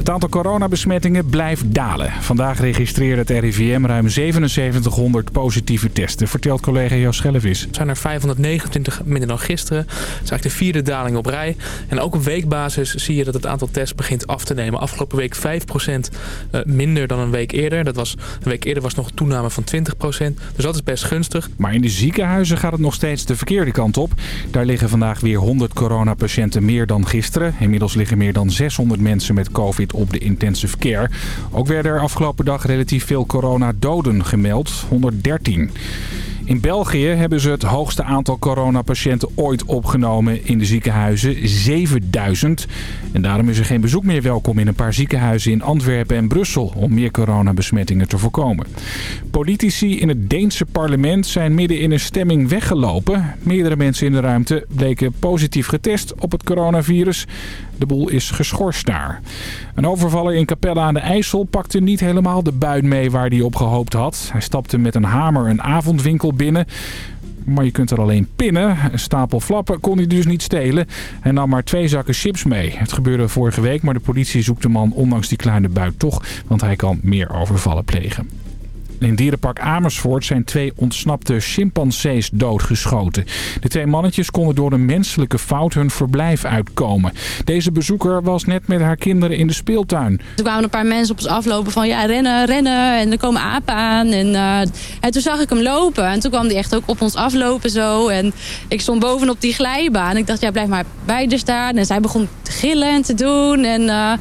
Het aantal coronabesmettingen blijft dalen. Vandaag registreerde het RIVM ruim 7700 positieve testen, vertelt collega Jos Schellevis. Er zijn er 529 minder dan gisteren. Dat is eigenlijk de vierde daling op rij. En ook op weekbasis zie je dat het aantal tests begint af te nemen. Afgelopen week 5% eh, minder dan een week eerder. Dat was, een week eerder was nog een toename van 20%. Dus dat is best gunstig. Maar in de ziekenhuizen gaat het nog steeds de verkeerde kant op. Daar liggen vandaag weer 100 coronapatiënten meer dan gisteren. Inmiddels liggen meer dan 600 mensen met covid op de intensive care. Ook werden er afgelopen dag relatief veel coronadoden gemeld, 113. In België hebben ze het hoogste aantal coronapatiënten ooit opgenomen in de ziekenhuizen, 7000. En daarom is er geen bezoek meer welkom in een paar ziekenhuizen in Antwerpen en Brussel om meer coronabesmettingen te voorkomen. Politici in het Deense parlement zijn midden in een stemming weggelopen. Meerdere mensen in de ruimte bleken positief getest op het coronavirus. De boel is geschorst daar. Een overvaller in Capelle aan de IJssel pakte niet helemaal de buit mee waar hij op gehoopt had. Hij stapte met een hamer een avondwinkel binnen. Maar je kunt er alleen pinnen. Een stapel flappen kon hij dus niet stelen. Hij nam maar twee zakken chips mee. Het gebeurde vorige week, maar de politie zoekt de man ondanks die kleine buit toch. Want hij kan meer overvallen plegen. In dierenpark Amersfoort zijn twee ontsnapte chimpansees doodgeschoten. De twee mannetjes konden door een menselijke fout hun verblijf uitkomen. Deze bezoeker was net met haar kinderen in de speeltuin. Toen kwamen een paar mensen op ons aflopen van ja, rennen, rennen. En er komen apen aan. En, uh, en toen zag ik hem lopen. En toen kwam hij echt ook op ons aflopen zo. En ik stond bovenop die glijbaan. Ik dacht, ja, blijf maar bij de staan. En zij begon te gillen en te doen. En... Uh,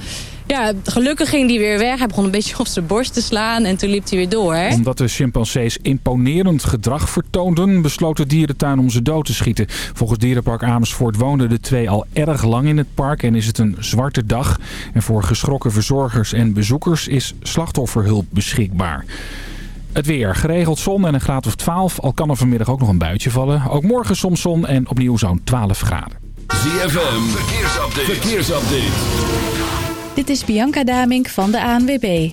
ja, gelukkig ging die weer weg. Hij begon een beetje op zijn borst te slaan en toen liep hij weer door. Omdat de chimpansees imponerend gedrag vertoonden, besloot de dierentuin om ze dood te schieten. Volgens Dierenpark Amersfoort woonden de twee al erg lang in het park en is het een zwarte dag. En voor geschrokken verzorgers en bezoekers is slachtofferhulp beschikbaar. Het weer. Geregeld zon en een graad of 12. Al kan er vanmiddag ook nog een buitje vallen. Ook morgen soms zon en opnieuw zo'n 12 graden. ZFM. Verkeersupdate. Verkeersupdate. Dit is Bianca Damink van de ANWB.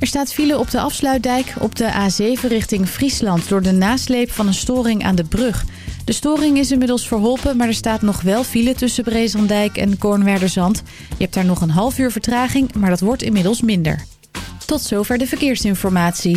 Er staat file op de afsluitdijk op de A7 richting Friesland... door de nasleep van een storing aan de brug. De storing is inmiddels verholpen, maar er staat nog wel file tussen Brezandijk en Kornwerderzand. Je hebt daar nog een half uur vertraging, maar dat wordt inmiddels minder. Tot zover de verkeersinformatie.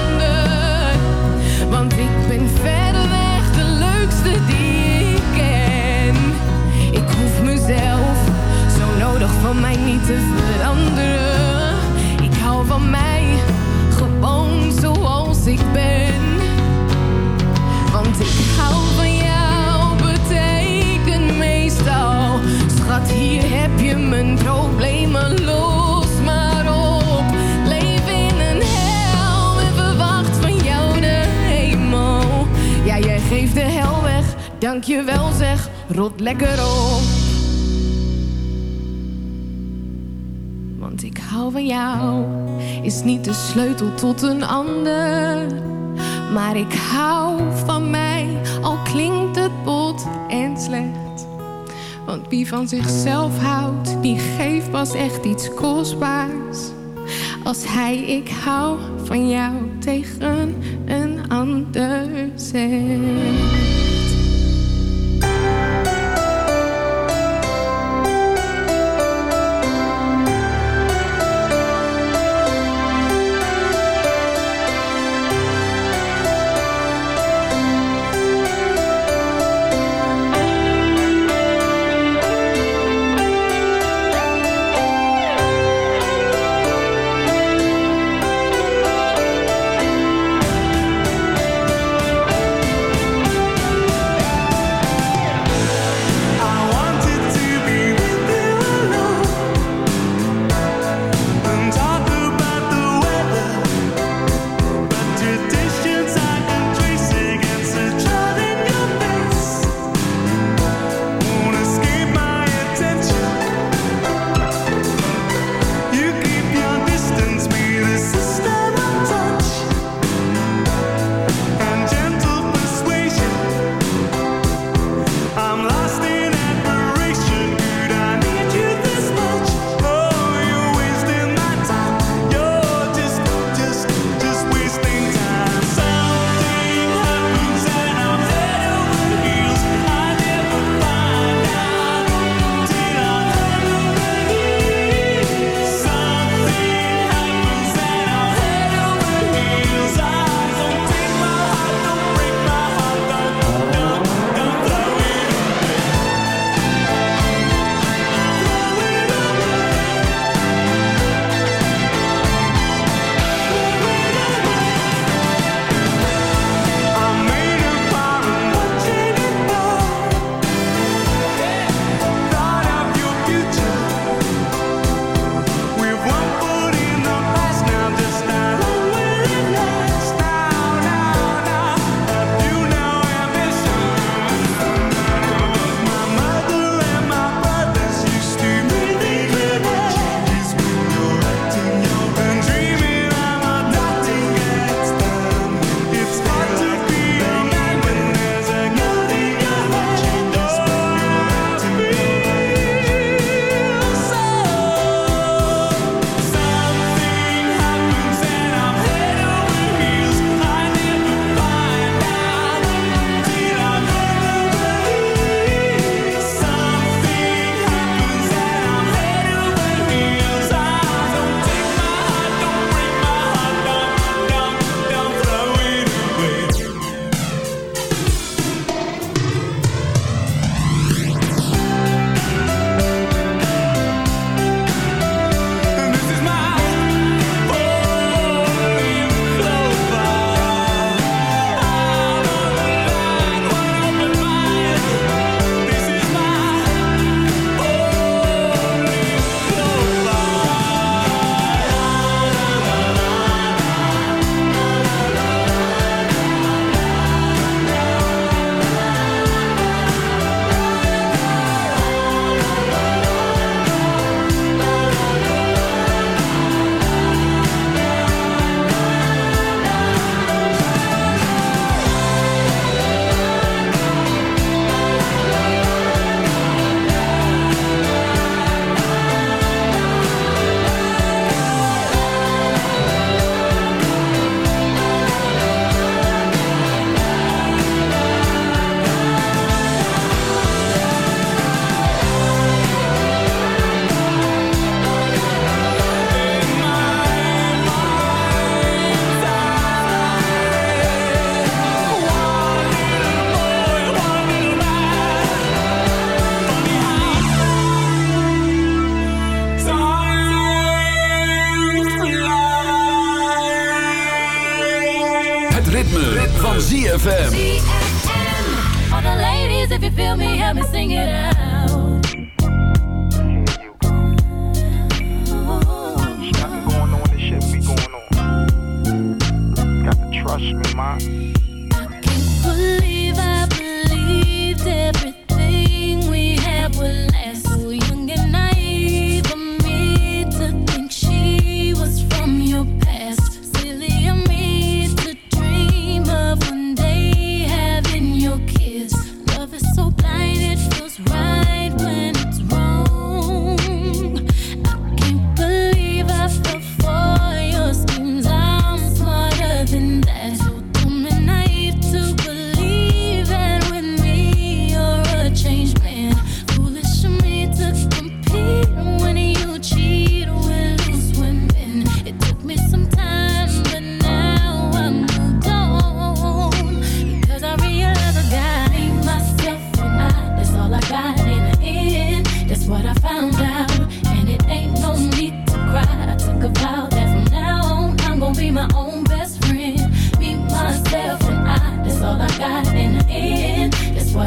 Want ik ben verreweg de leukste die ik ken. Ik hoef mezelf zo nodig van mij niet te veranderen. Ik hou van mij gewoon zoals ik ben. Want ik hou van jou, betekent meestal. Schat, hier heb je mijn problemen los Geeft de hel weg, dank je wel zeg, rot lekker op. Want ik hou van jou, is niet de sleutel tot een ander. Maar ik hou van mij, al klinkt het bot en slecht. Want wie van zichzelf houdt, die geeft pas echt iets kostbaars. Als hij ik hou van jou tegen een ander zegt.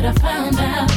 I found out,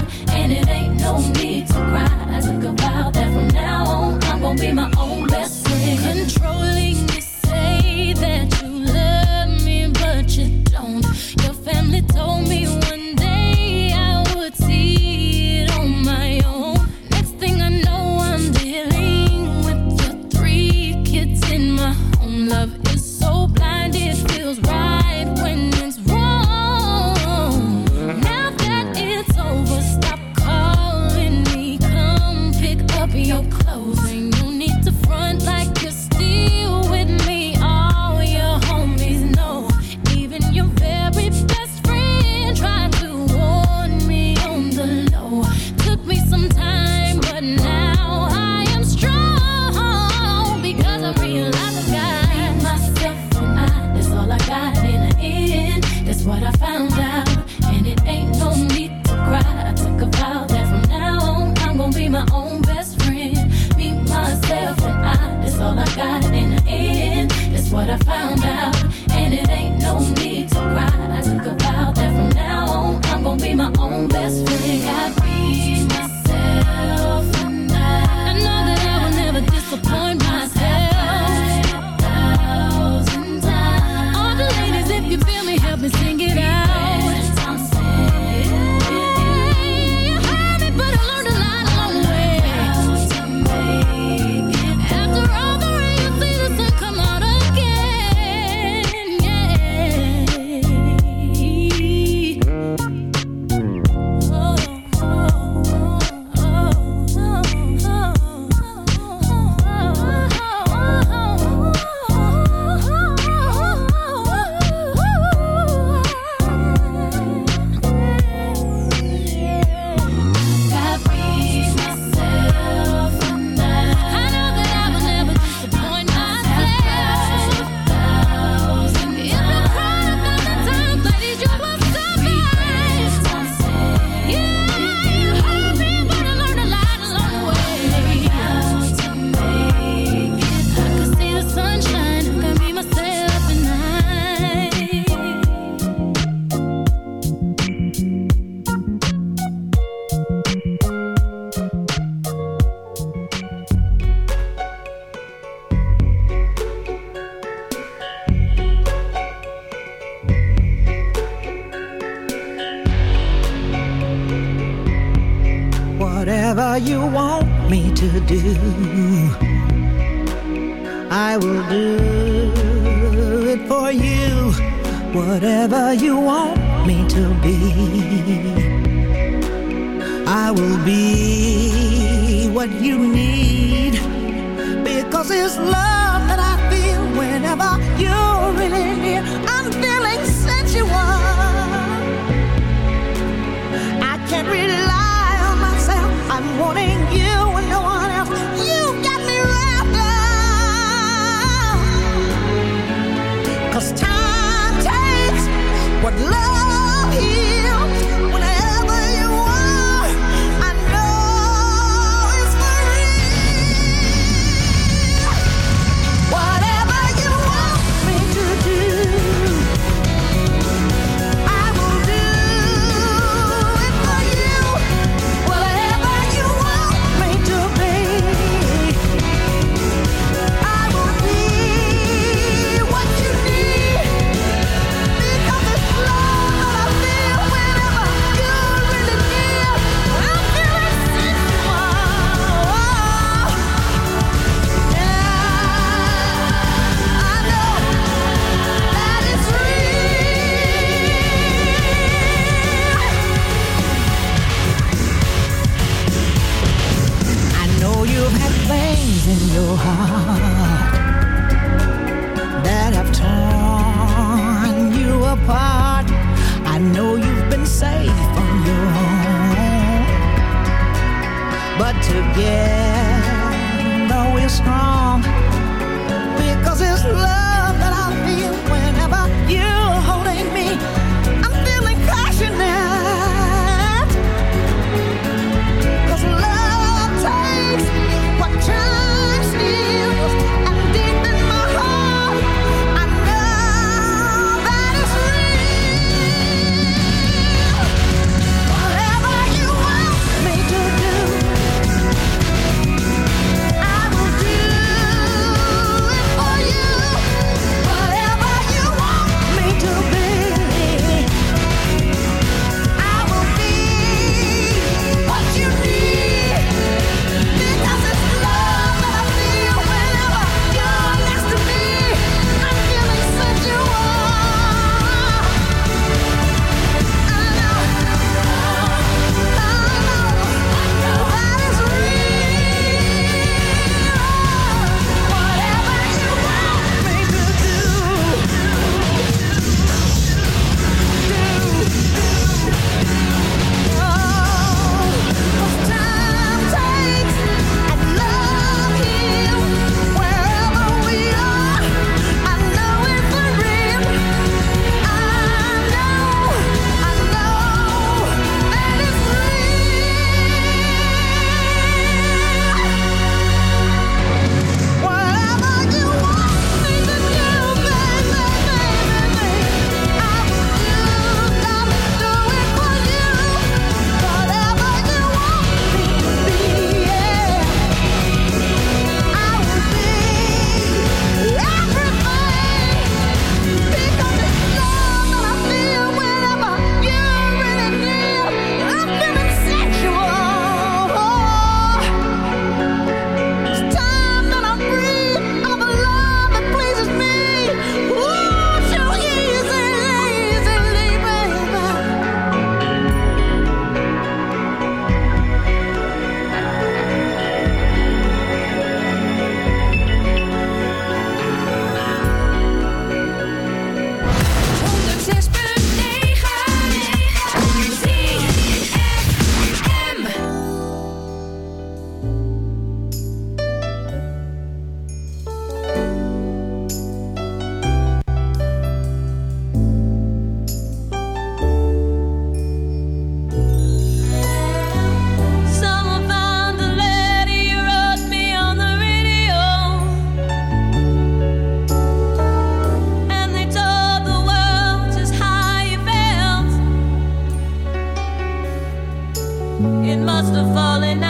lost the falling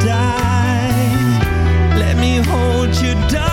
die. Let me hold you down.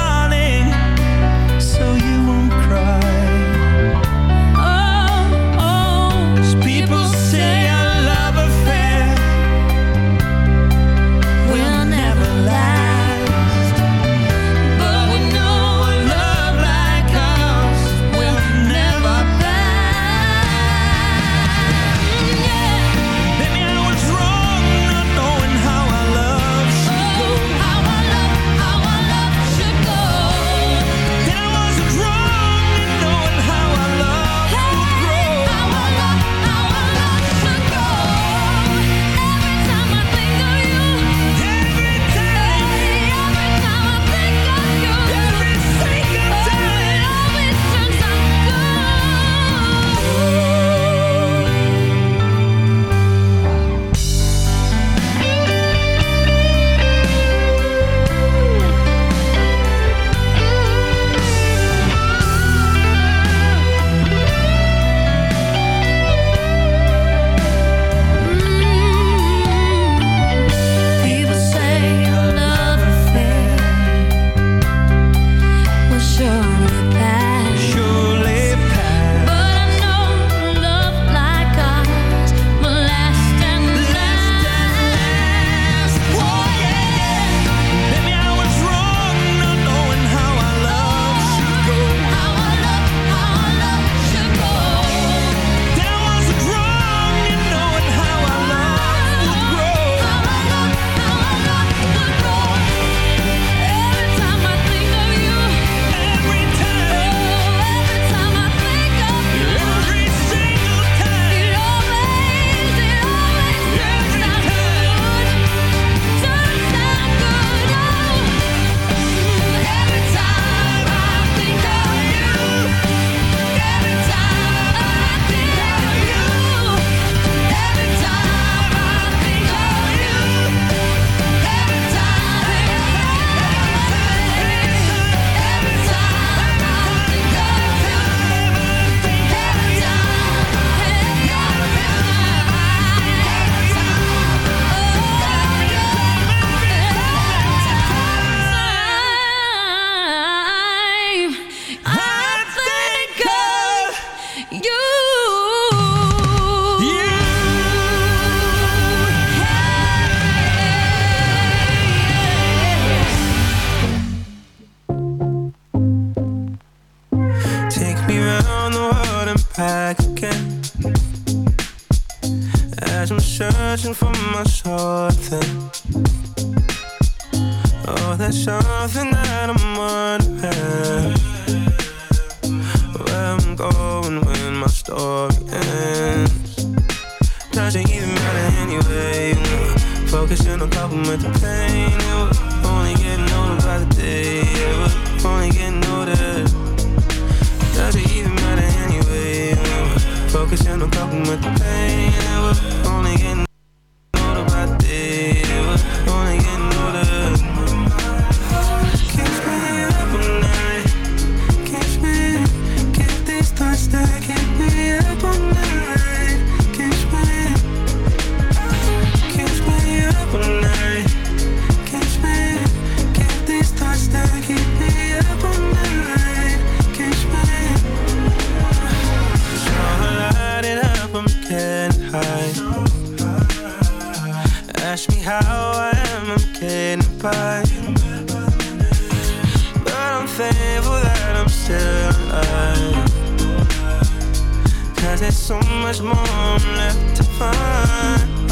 so much more I'm left to find.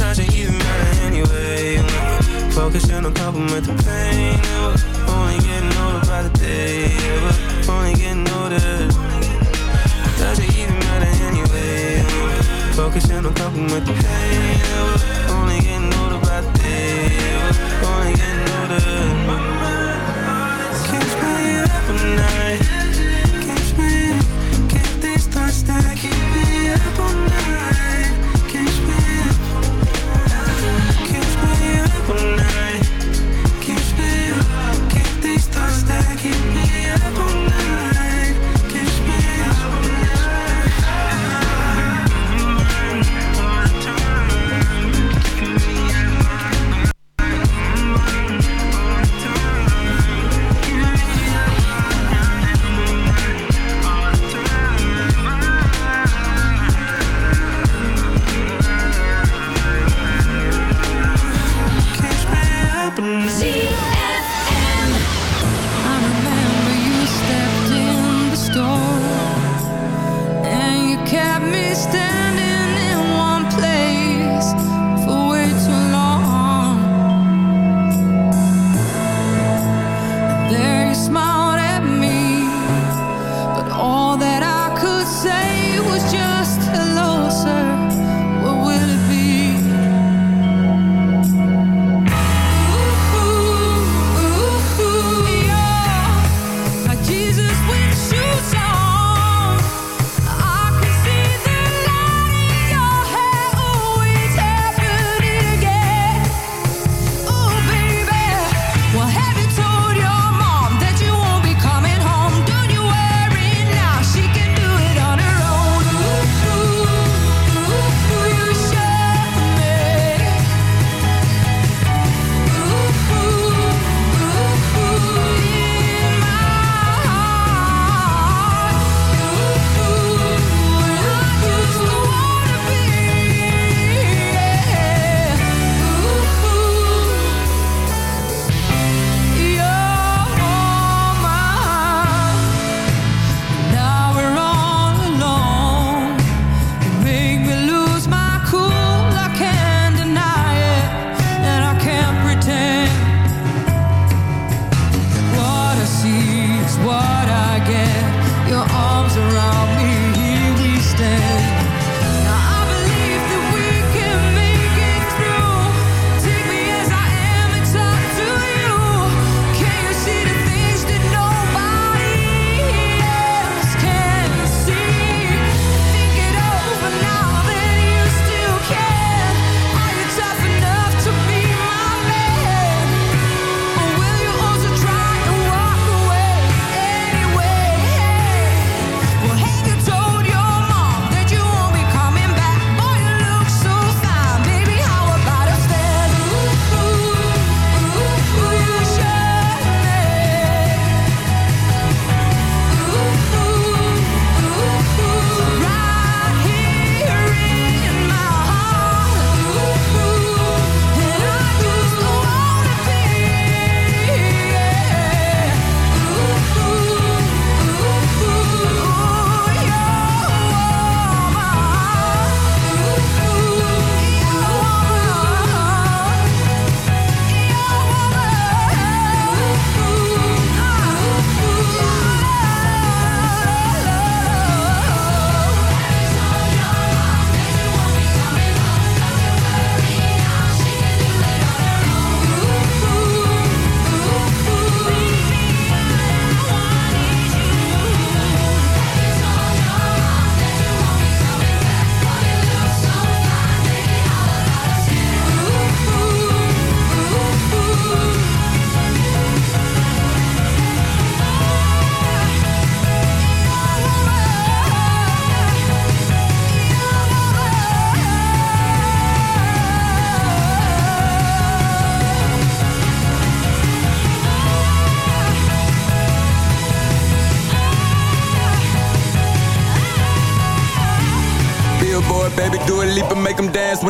Not you even matter anyway. Focusing on coping with the pain. Yeah, only getting older by the day. Yeah, only getting older. Does it even matter anyway? Focusing on coping with the pain. Yeah, only getting older by the day. Yeah, only getting older. Can't spend you up at night. say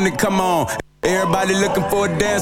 when it come on. Everybody looking for a dance.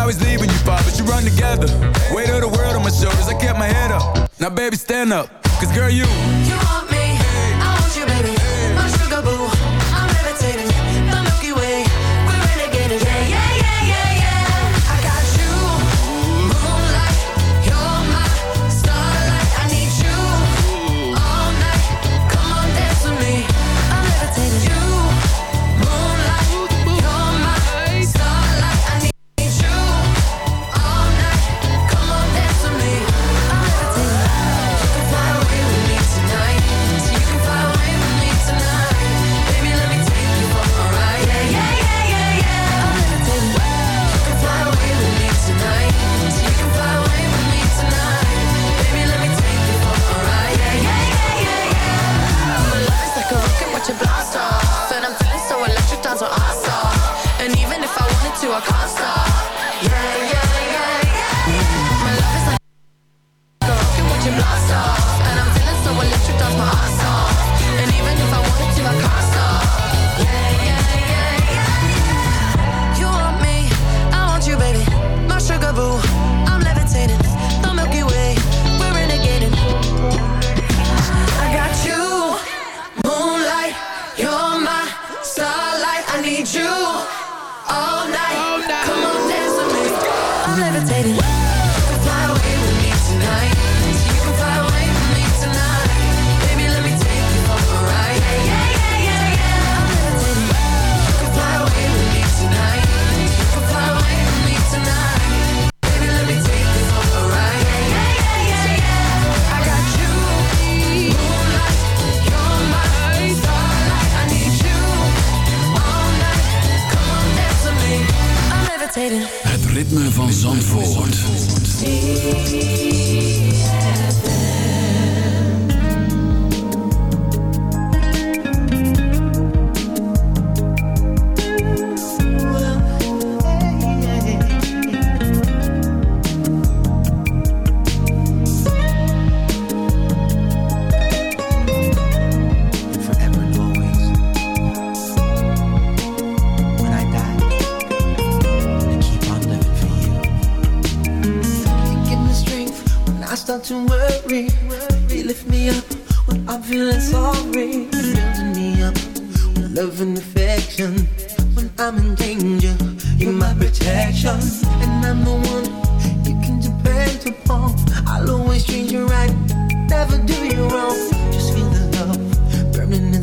I was leaving you, Bob, but you run together. Weight of the world on my shoulders, I kept my head up. Now, baby, stand up, cause girl, you. You want me, I want you, baby. what I saw. And even if I wanted to, I can't stop.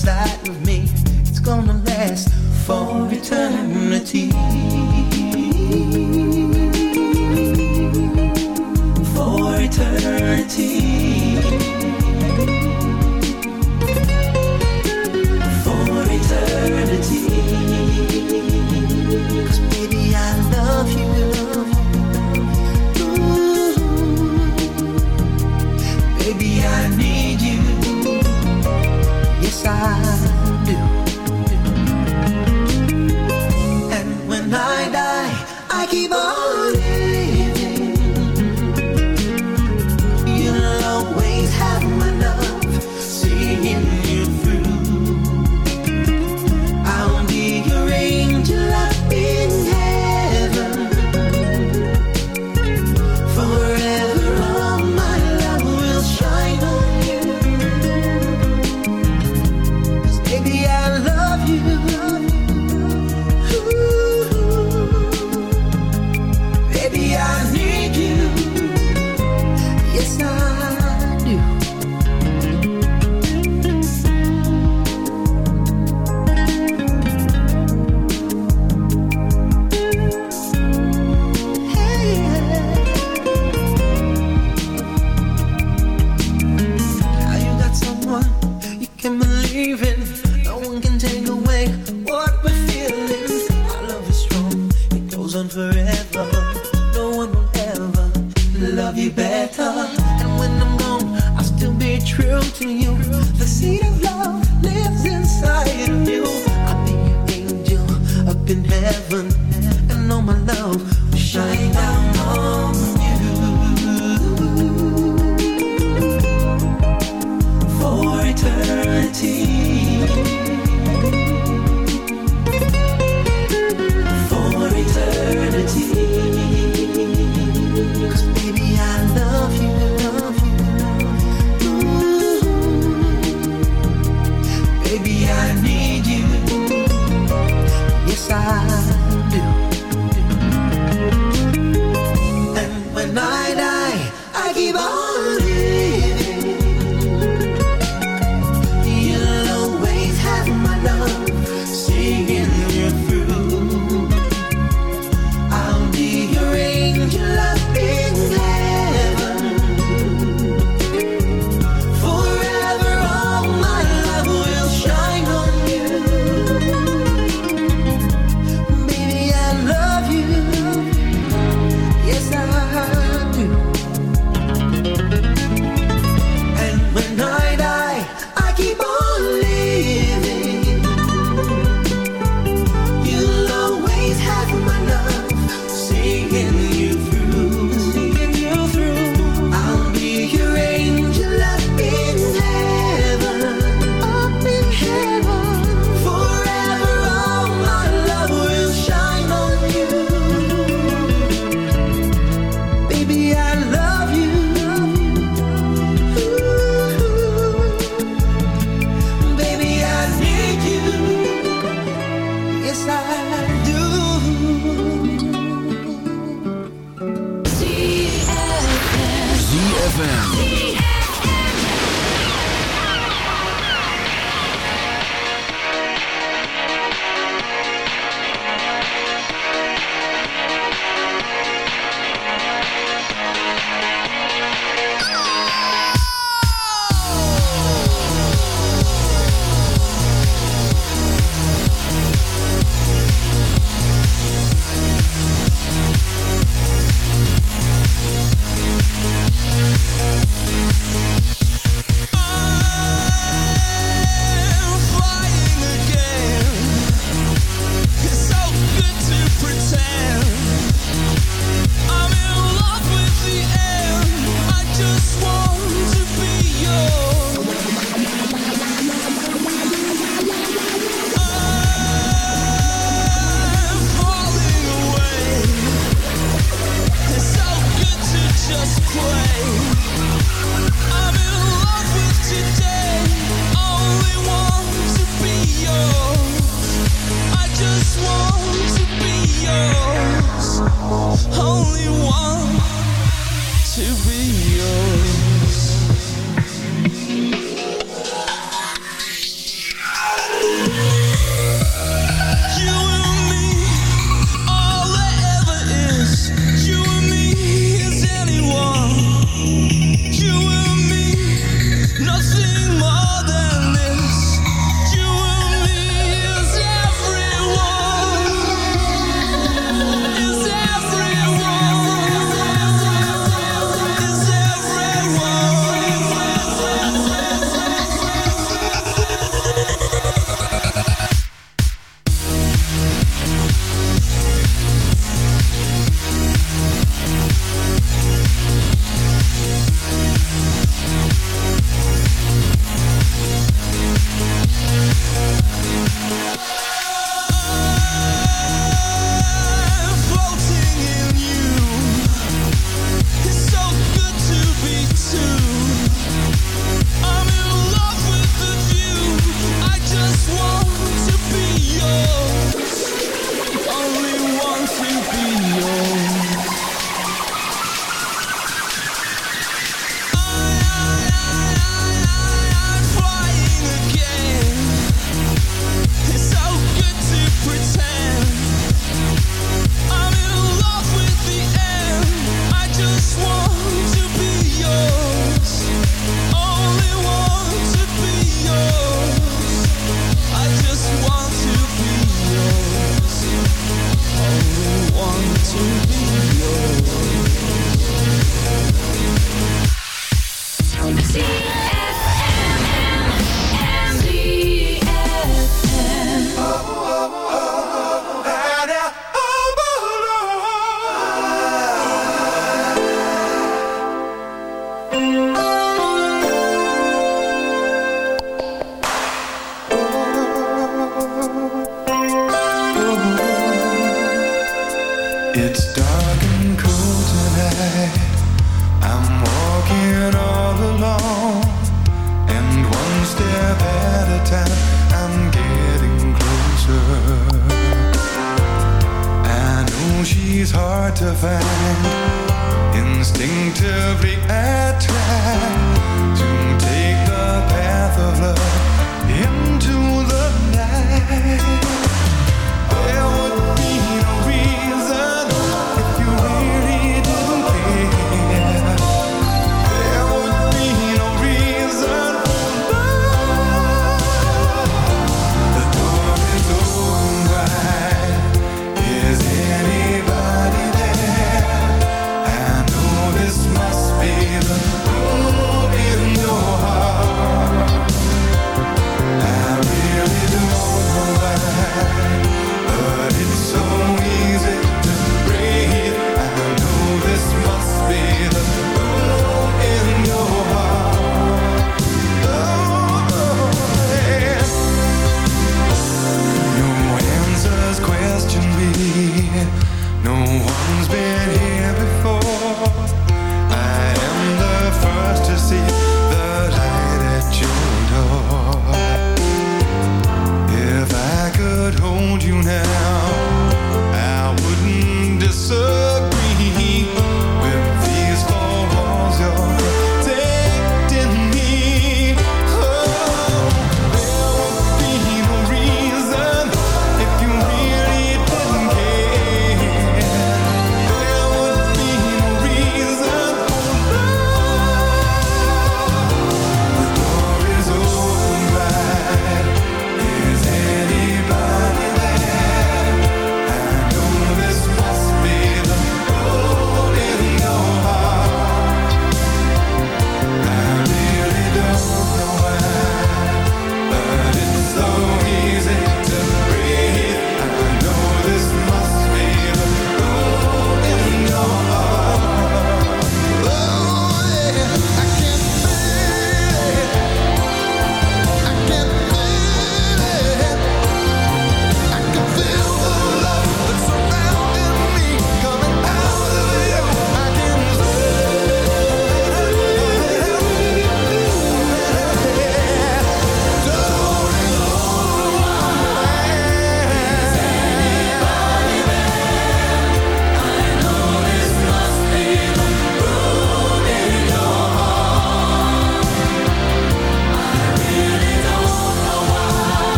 inside with me. ZFM.